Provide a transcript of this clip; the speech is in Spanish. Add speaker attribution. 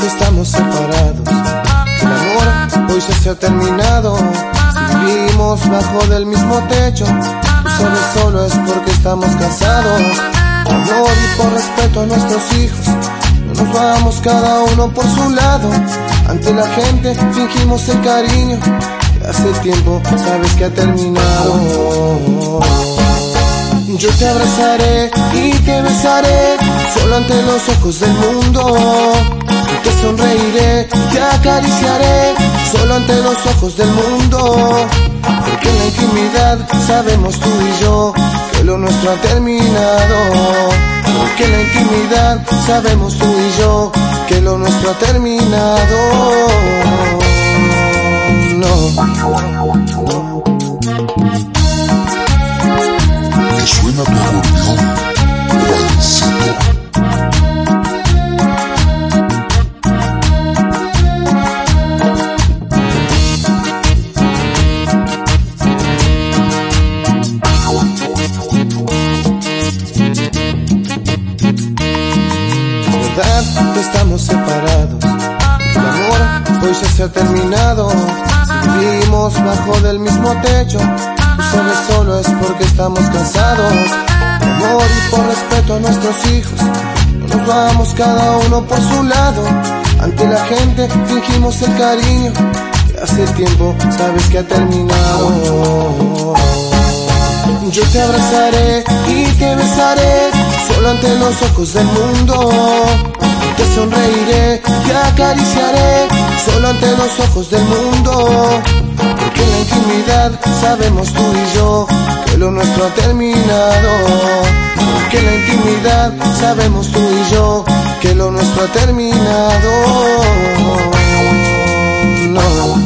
Speaker 1: que estamos separados. El amor hoy ya se ha terminado. Vivimos bajo del mismo techo, tú sabes solo es porque estamos casados. Por amor y por respeto a nuestros hijos, no nos vamos cada uno por su lado. Ante la gente fingimos el cariño. Hace tiempo sabes que ha terminado. Yo te abrazaré y te besaré solo ante los ojos del mundo. Y te sonreiré te acariciaré solo ante los ojos del mundo. Porque en la intimidad sabemos tú y yo que lo nuestro ha terminado. Porque en la intimidad sabemos tú y yo que lo nuestro ha terminado. Verdad estamos separados. El amor hoy ya se ha terminado. Si vivimos bajo del mismo techo, tú sabes solo es porque estamos casados. Por amor y por respeto a nuestros hijos, no nos vamos cada uno por su lado. Ante la gente fingimos el cariño, hace tiempo sabes que ha terminado. Yo te abrazaré ante los ojos del mundo. Te sonreiré, te acariciaré, solo ante los ojos del mundo. Porque en la intimidad sabemos tú y yo que lo nuestro ha terminado. Porque en la intimidad sabemos tú y yo que lo nuestro ha terminado. No. no.